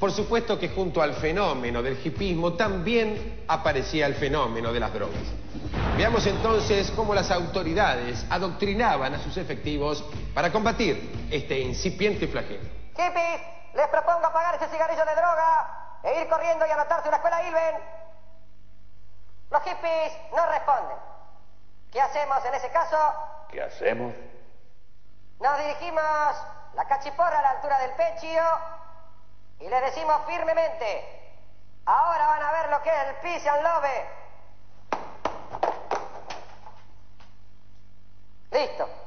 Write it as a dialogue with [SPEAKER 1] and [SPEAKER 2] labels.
[SPEAKER 1] Por supuesto que junto al fenómeno del hipismo también aparecía el fenómeno de las drogas. Veamos entonces cómo las autoridades adoctrinaban a sus efectivos para combatir este incipiente flagelo.
[SPEAKER 2] Hippies, les propongo apagar ese cigarrillo de droga e ir corriendo y anotarse a la escuela Ilven. Los hippies no responden. ¿Qué hacemos en ese caso?
[SPEAKER 3] ¿Qué hacemos?
[SPEAKER 2] Nos dirigimos la cachiporra a la altura del pecho decimos firmemente, ahora van a ver lo que es el peace and love. Listo.